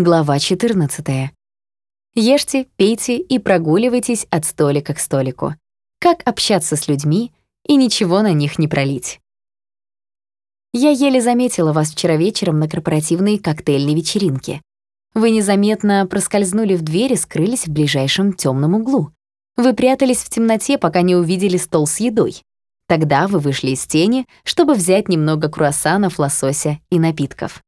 Глава 14. Ешьте, пейте и прогуливайтесь от столика к столику. Как общаться с людьми и ничего на них не пролить. Я еле заметила вас вчера вечером на корпоративной коктейльной вечеринке. Вы незаметно проскользнули в дверь и скрылись в ближайшем темном углу. Вы прятались в темноте, пока не увидели стол с едой. Тогда вы вышли из тени, чтобы взять немного круассанов, лосося и напитков.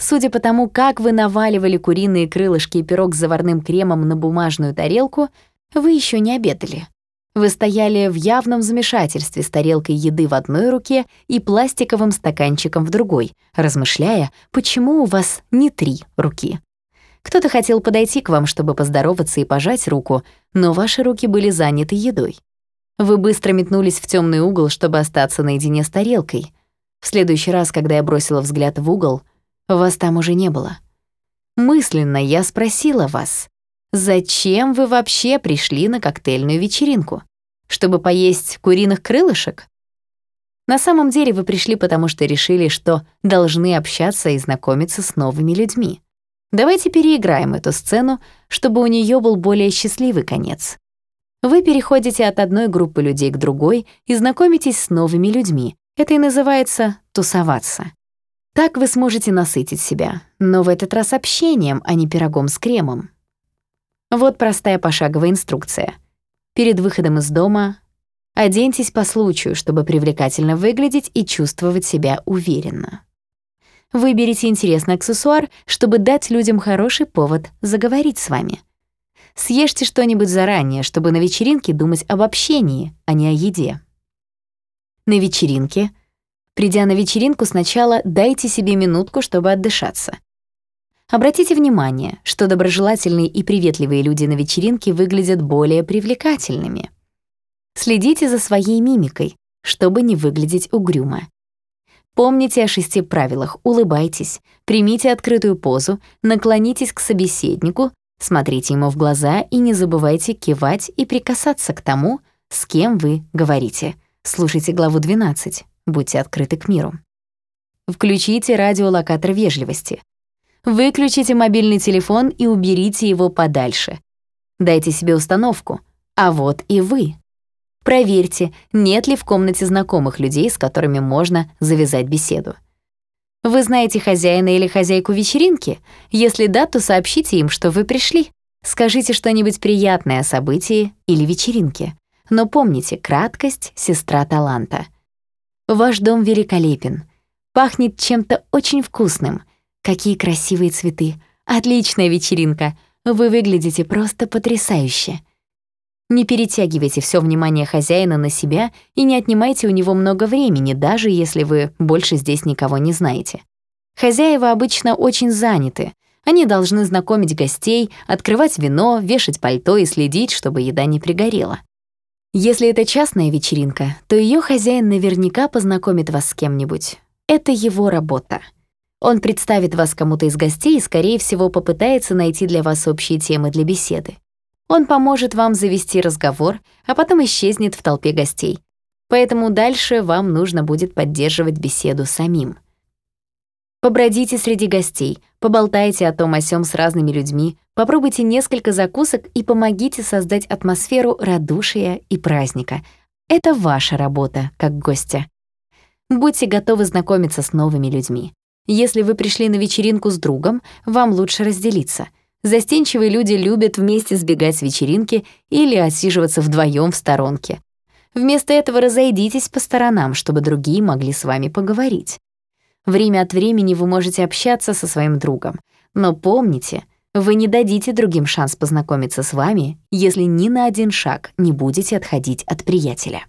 Судя по тому, как вы наваливали куриные крылышки и пирог с заварным кремом на бумажную тарелку, вы еще не обедали. Вы стояли в явном замешательстве с тарелкой еды в одной руке и пластиковым стаканчиком в другой, размышляя, почему у вас не три руки. Кто-то хотел подойти к вам, чтобы поздороваться и пожать руку, но ваши руки были заняты едой. Вы быстро метнулись в темный угол, чтобы остаться наедине с тарелкой. В следующий раз, когда я бросила взгляд в угол, вас там уже не было. Мысленно я спросила вас, Зачем вы вообще пришли на коктейльную вечеринку? Чтобы поесть куриных крылышек? На самом деле вы пришли, потому что решили, что должны общаться и знакомиться с новыми людьми. Давайте переиграем эту сцену, чтобы у нее был более счастливый конец. Вы переходите от одной группы людей к другой и знакомитесь с новыми людьми. Это и называется тусоваться. Так вы сможете насытить себя, но в этот раз общением, а не пирогом с кремом. Вот простая пошаговая инструкция. Перед выходом из дома оденьтесь по случаю, чтобы привлекательно выглядеть и чувствовать себя уверенно. Выберите интересный аксессуар, чтобы дать людям хороший повод заговорить с вами. Съешьте что-нибудь заранее, чтобы на вечеринке думать об общении, а не о еде. На вечеринке Придя на вечеринку, сначала дайте себе минутку, чтобы отдышаться. Обратите внимание, что доброжелательные и приветливые люди на вечеринке выглядят более привлекательными. Следите за своей мимикой, чтобы не выглядеть угрюмо. Помните о шести правилах, улыбайтесь, примите открытую позу, наклонитесь к собеседнику, смотрите ему в глаза и не забывайте кивать и прикасаться к тому, с кем вы говорите. Слушайте главу 12. Будьте открыты к миру. Включите радиолокатор вежливости. Выключите мобильный телефон и уберите его подальше. Дайте себе установку. А вот и вы. Проверьте, нет ли в комнате знакомых людей, с которыми можно завязать беседу. Вы знаете хозяина или хозяйку вечеринки? Если да, то сообщите им, что вы пришли. Скажите что-нибудь приятное о событии или вечеринке. Но помните, краткость — сестра таланта. Ваш дом великолепен. Пахнет чем-то очень вкусным. Какие красивые цветы. Отличная вечеринка. Вы выглядите просто потрясающе. Не перетягивайте все внимание хозяина на себя и не отнимайте у него много времени, даже если вы больше здесь никого не знаете. Хозяева обычно очень заняты. Они должны знакомить гостей, открывать вино, вешать пальто и следить, чтобы еда не пригорела. Если это частная вечеринка, то ее хозяин наверняка познакомит вас с кем-нибудь. Это его работа. Он представит вас кому-то из гостей и, скорее всего, попытается найти для вас общие темы для беседы. Он поможет вам завести разговор, а потом исчезнет в толпе гостей. Поэтому дальше вам нужно будет поддерживать беседу самим. Побродите среди гостей, поболтайте о том о сём с разными людьми, попробуйте несколько закусок и помогите создать атмосферу радушия и праздника. Это ваша работа, как гостя. Будьте готовы знакомиться с новыми людьми. Если вы пришли на вечеринку с другом, вам лучше разделиться. Застенчивые люди любят вместе сбегать с вечеринки или отсиживаться вдвоем в сторонке. Вместо этого разойдитесь по сторонам, чтобы другие могли с вами поговорить. Время от времени вы можете общаться со своим другом, но помните, вы не дадите другим шанс познакомиться с вами, если ни на один шаг не будете отходить от приятеля.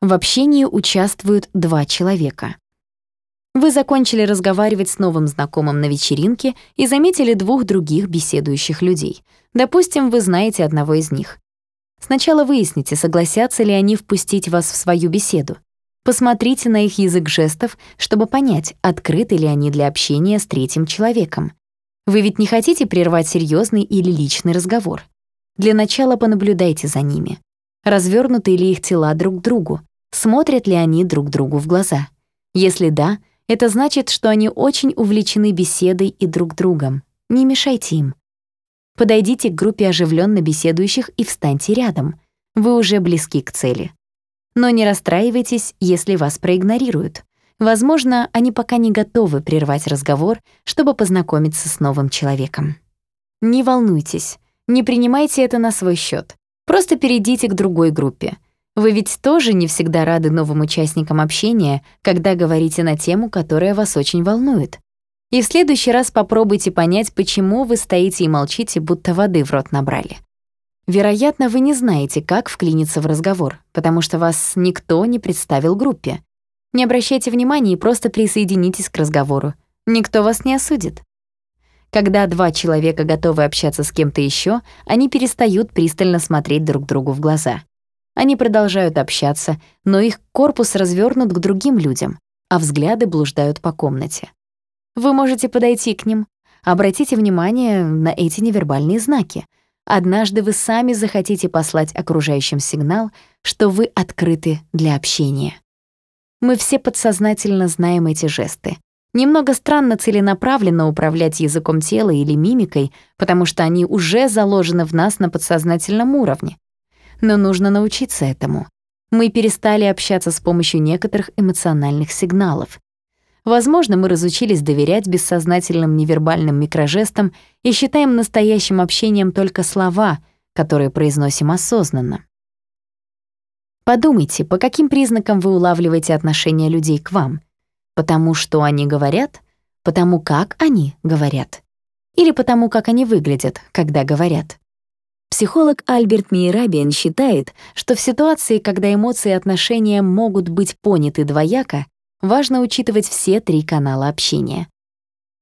В общении участвуют два человека. Вы закончили разговаривать с новым знакомым на вечеринке и заметили двух других беседующих людей. Допустим, вы знаете одного из них. Сначала выясните, согласятся ли они впустить вас в свою беседу. Посмотрите на их язык жестов, чтобы понять, открыты ли они для общения с третьим человеком. Вы ведь не хотите прервать серьезный или личный разговор. Для начала понаблюдайте за ними. Развернуты ли их тела друг к другу? Смотрят ли они друг другу в глаза? Если да, Это значит, что они очень увлечены беседой и друг другом. Не мешайте им. Подойдите к группе оживленно беседующих и встаньте рядом. Вы уже близки к цели. Но не расстраивайтесь, если вас проигнорируют. Возможно, они пока не готовы прервать разговор, чтобы познакомиться с новым человеком. Не волнуйтесь, не принимайте это на свой счет. Просто перейдите к другой группе. Вы ведь тоже не всегда рады новым участникам общения, когда говорите на тему, которая вас очень волнует. И в следующий раз попробуйте понять, почему вы стоите и молчите, будто воды в рот набрали. Вероятно, вы не знаете, как вклиниться в разговор, потому что вас никто не представил группе. Не обращайте внимания и просто присоединитесь к разговору. Никто вас не осудит. Когда два человека готовы общаться с кем-то еще, они перестают пристально смотреть друг другу в глаза. Они продолжают общаться, но их корпус развернут к другим людям, а взгляды блуждают по комнате. Вы можете подойти к ним. Обратите внимание на эти невербальные знаки. Однажды вы сами захотите послать окружающим сигнал, что вы открыты для общения. Мы все подсознательно знаем эти жесты. Немного странно целенаправленно управлять языком тела или мимикой, потому что они уже заложены в нас на подсознательном уровне. Но нужно научиться этому. Мы перестали общаться с помощью некоторых эмоциональных сигналов. Возможно, мы разучились доверять бессознательным невербальным микрожестам и считаем настоящим общением только слова, которые произносим осознанно. Подумайте, по каким признакам вы улавливаете отношение людей к вам? Потому что они говорят? Потому как они говорят? Или потому как они выглядят, когда говорят? Психолог Альберт Мейрабиан считает, что в ситуации, когда эмоции и отношения могут быть поняты двояко, важно учитывать все три канала общения.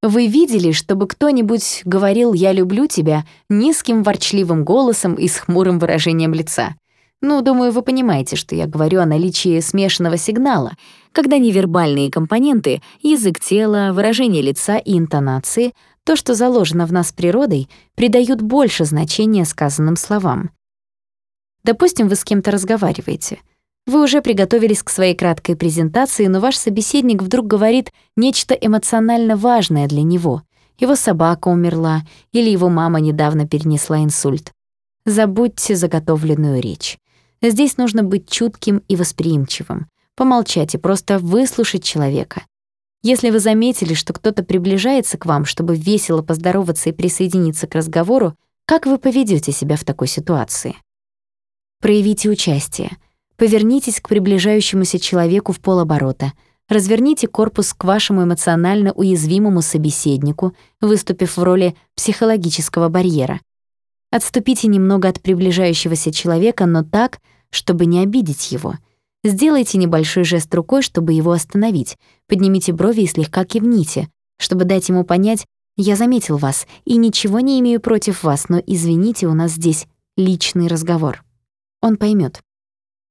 Вы видели, чтобы кто-нибудь говорил «я люблю тебя» низким ворчливым голосом и с хмурым выражением лица? Ну, думаю, вы понимаете, что я говорю о наличии смешанного сигнала, когда невербальные компоненты — язык тела, выражение лица и интонации — то, что заложено в нас природой, придают больше значения сказанным словам. Допустим, вы с кем-то разговариваете. Вы уже приготовились к своей краткой презентации, но ваш собеседник вдруг говорит нечто эмоционально важное для него. Его собака умерла или его мама недавно перенесла инсульт. Забудьте заготовленную речь. Здесь нужно быть чутким и восприимчивым, помолчать и просто выслушать человека. Если вы заметили, что кто-то приближается к вам, чтобы весело поздороваться и присоединиться к разговору, как вы поведете себя в такой ситуации? Проявите участие. Повернитесь к приближающемуся человеку в полоборота. Разверните корпус к вашему эмоционально уязвимому собеседнику, выступив в роли психологического барьера. Отступите немного от приближающегося человека, но так, чтобы не обидеть его. Сделайте небольшой жест рукой, чтобы его остановить. Поднимите брови и слегка кивните, чтобы дать ему понять, я заметил вас и ничего не имею против вас, но извините, у нас здесь личный разговор. Он поймет.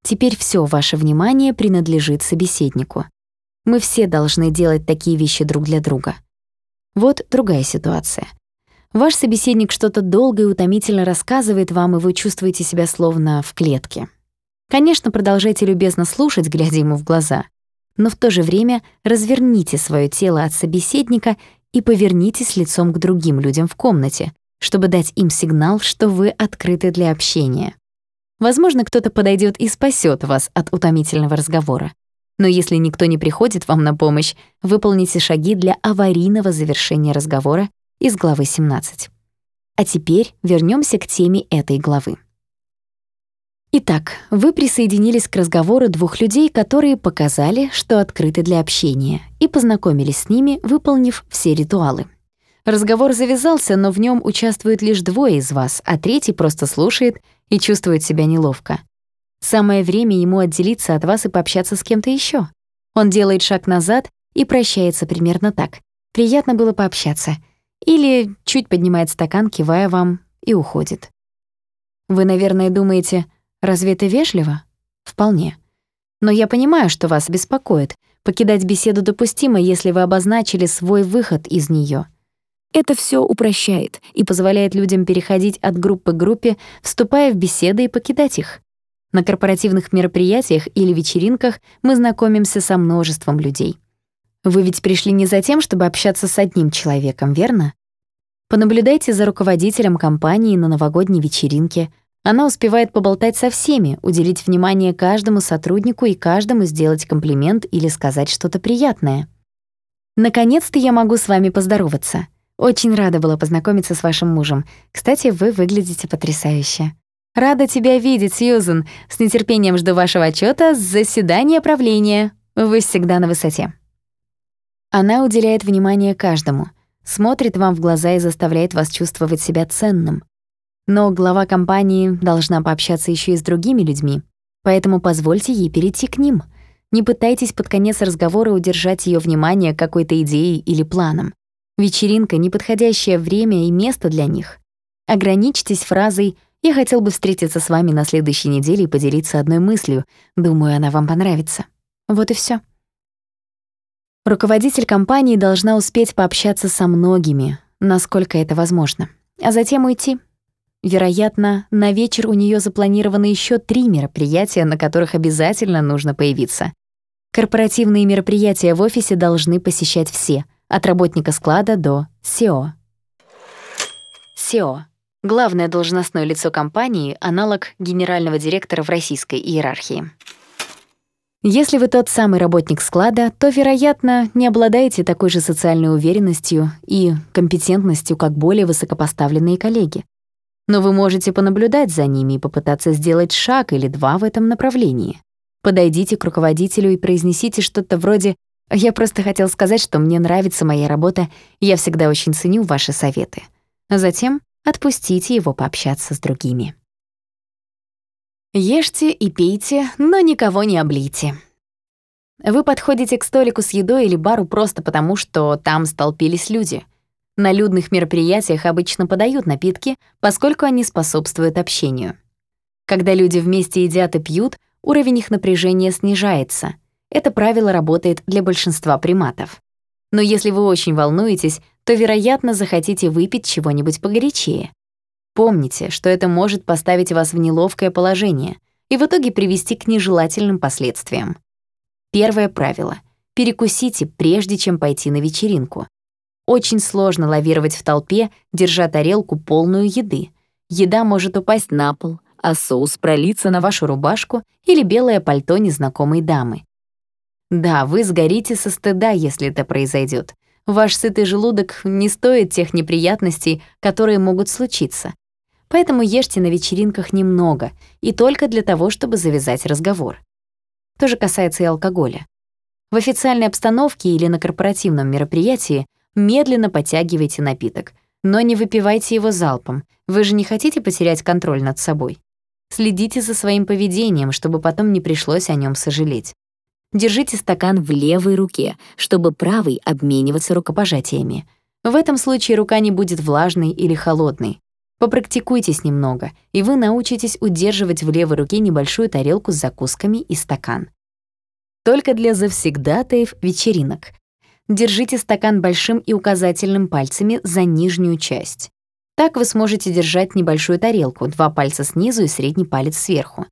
Теперь все ваше внимание принадлежит собеседнику. Мы все должны делать такие вещи друг для друга. Вот другая ситуация. Ваш собеседник что-то долго и утомительно рассказывает вам, и вы чувствуете себя словно в клетке. Конечно, продолжайте любезно слушать, глядя ему в глаза, но в то же время разверните свое тело от собеседника и повернитесь лицом к другим людям в комнате, чтобы дать им сигнал, что вы открыты для общения. Возможно, кто-то подойдет и спасет вас от утомительного разговора. Но если никто не приходит вам на помощь, выполните шаги для аварийного завершения разговора из главы 17. А теперь вернемся к теме этой главы. Итак, вы присоединились к разговору двух людей, которые показали, что открыты для общения, и познакомились с ними, выполнив все ритуалы. Разговор завязался, но в нем участвуют лишь двое из вас, а третий просто слушает и чувствует себя неловко. Самое время ему отделиться от вас и пообщаться с кем-то еще. Он делает шаг назад и прощается примерно так. «Приятно было пообщаться». Или чуть поднимает стакан, кивая вам, и уходит. Вы, наверное, думаете — Разве это вежливо? Вполне. Но я понимаю, что вас беспокоит. Покидать беседу допустимо, если вы обозначили свой выход из нее. Это все упрощает и позволяет людям переходить от группы к группе, вступая в беседы и покидать их. На корпоративных мероприятиях или вечеринках мы знакомимся со множеством людей. Вы ведь пришли не за тем, чтобы общаться с одним человеком, верно? Понаблюдайте за руководителем компании на новогодней вечеринке. Она успевает поболтать со всеми, уделить внимание каждому сотруднику и каждому сделать комплимент или сказать что-то приятное. Наконец-то я могу с вами поздороваться. Очень рада была познакомиться с вашим мужем. Кстати, вы выглядите потрясающе. Рада тебя видеть, Сьюзен. С нетерпением жду вашего отчета с заседания правления. Вы всегда на высоте. Она уделяет внимание каждому, смотрит вам в глаза и заставляет вас чувствовать себя ценным. Но глава компании должна пообщаться еще и с другими людьми, поэтому позвольте ей перейти к ним. Не пытайтесь под конец разговора удержать ее внимание какой-то идеей или планом. Вечеринка — неподходящее время и место для них. Ограничьтесь фразой «Я хотел бы встретиться с вами на следующей неделе и поделиться одной мыслью. Думаю, она вам понравится». Вот и все. Руководитель компании должна успеть пообщаться со многими, насколько это возможно, а затем уйти. Вероятно, на вечер у нее запланированы еще три мероприятия, на которых обязательно нужно появиться. Корпоративные мероприятия в офисе должны посещать все, от работника склада до SEO. SEO — главное должностное лицо компании, аналог генерального директора в российской иерархии. Если вы тот самый работник склада, то, вероятно, не обладаете такой же социальной уверенностью и компетентностью, как более высокопоставленные коллеги. Но вы можете понаблюдать за ними и попытаться сделать шаг или два в этом направлении. Подойдите к руководителю и произнесите что-то вроде «Я просто хотел сказать, что мне нравится моя работа, я всегда очень ценю ваши советы». Затем отпустите его пообщаться с другими. Ешьте и пейте, но никого не облейте. Вы подходите к столику с едой или бару просто потому, что там столпились люди. На людных мероприятиях обычно подают напитки, поскольку они способствуют общению. Когда люди вместе едят и пьют, уровень их напряжения снижается. Это правило работает для большинства приматов. Но если вы очень волнуетесь, то, вероятно, захотите выпить чего-нибудь погорячее. Помните, что это может поставить вас в неловкое положение и в итоге привести к нежелательным последствиям. Первое правило — перекусите, прежде чем пойти на вечеринку. Очень сложно лавировать в толпе, держа тарелку полную еды. Еда может упасть на пол, а соус пролиться на вашу рубашку или белое пальто незнакомой дамы. Да, вы сгорите со стыда, если это произойдет. Ваш сытый желудок не стоит тех неприятностей, которые могут случиться. Поэтому ешьте на вечеринках немного и только для того, чтобы завязать разговор. То же касается и алкоголя. В официальной обстановке или на корпоративном мероприятии медленно подтягивайте напиток, но не выпивайте его залпом. Вы же не хотите потерять контроль над собой. Следите за своим поведением, чтобы потом не пришлось о нем сожалеть. Держите стакан в левой руке, чтобы правой обмениваться рукопожатиями. В этом случае рука не будет влажной или холодной. Попрактикуйтесь немного, и вы научитесь удерживать в левой руке небольшую тарелку с закусками и стакан. Только для завсегдатаев вечеринок. Держите стакан большим и указательным пальцами за нижнюю часть. Так вы сможете держать небольшую тарелку, два пальца снизу и средний палец сверху.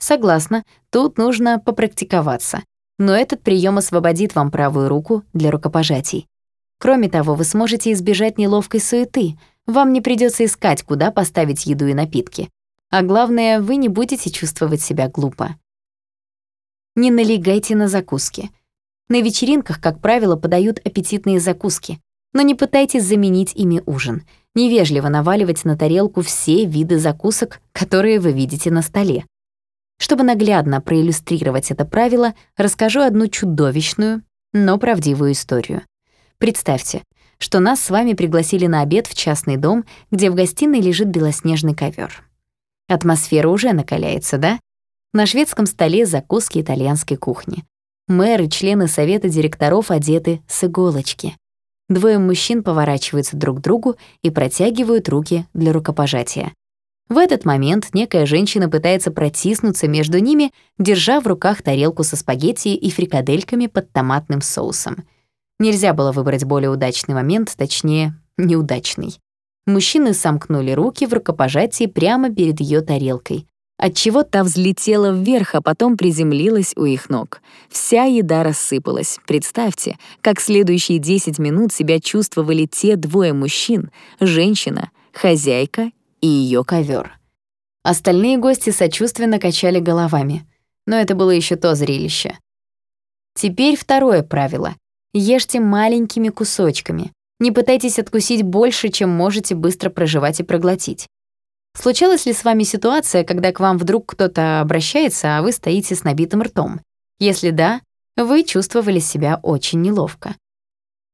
Согласна, тут нужно попрактиковаться, но этот прием освободит вам правую руку для рукопожатий. Кроме того, вы сможете избежать неловкой суеты — вам не придется искать, куда поставить еду и напитки. А главное, вы не будете чувствовать себя глупо. Не налегайте на закуски. На вечеринках, как правило, подают аппетитные закуски, но не пытайтесь заменить ими ужин. Невежливо наваливать на тарелку все виды закусок, которые вы видите на столе. Чтобы наглядно проиллюстрировать это правило, расскажу одну чудовищную, но правдивую историю. Представьте, что нас с вами пригласили на обед в частный дом, где в гостиной лежит белоснежный ковер. Атмосфера уже накаляется, да? На шведском столе закуски итальянской кухни. Мэр и члены совета директоров одеты с иголочки. Двое мужчин поворачиваются друг к другу и протягивают руки для рукопожатия. В этот момент некая женщина пытается протиснуться между ними, держа в руках тарелку со спагетти и фрикадельками под томатным соусом — Нельзя было выбрать более удачный момент, точнее, неудачный. Мужчины сомкнули руки в рукопожатии прямо перед ее тарелкой, отчего та взлетела вверх, а потом приземлилась у их ног. Вся еда рассыпалась. Представьте, как следующие 10 минут себя чувствовали те двое мужчин, женщина, хозяйка и ее ковер. Остальные гости сочувственно качали головами, но это было еще то зрелище. Теперь второе правило. Ешьте маленькими кусочками. Не пытайтесь откусить больше, чем можете быстро проживать и проглотить. Случалась ли с вами ситуация, когда к вам вдруг кто-то обращается, а вы стоите с набитым ртом? Если да, вы чувствовали себя очень неловко.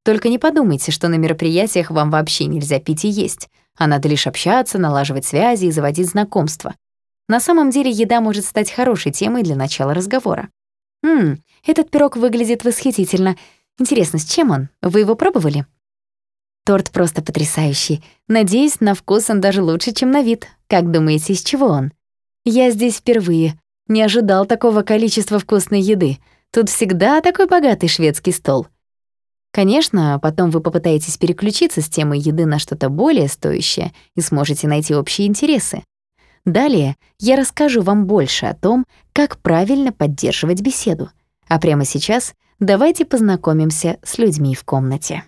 Только не подумайте, что на мероприятиях вам вообще нельзя пить и есть, а надо лишь общаться, налаживать связи и заводить знакомства. На самом деле еда может стать хорошей темой для начала разговора. «Ммм, этот пирог выглядит восхитительно. Интересно, с чем он? Вы его пробовали?» Торт просто потрясающий. Надеюсь, на вкус он даже лучше, чем на вид. Как думаете, из чего он? Я здесь впервые. Не ожидал такого количества вкусной еды. Тут всегда такой богатый шведский стол. Конечно, потом вы попытаетесь переключиться с темы еды на что-то более стоящее и сможете найти общие интересы. Далее я расскажу вам больше о том, как правильно поддерживать беседу. А прямо сейчас давайте познакомимся с людьми в комнате.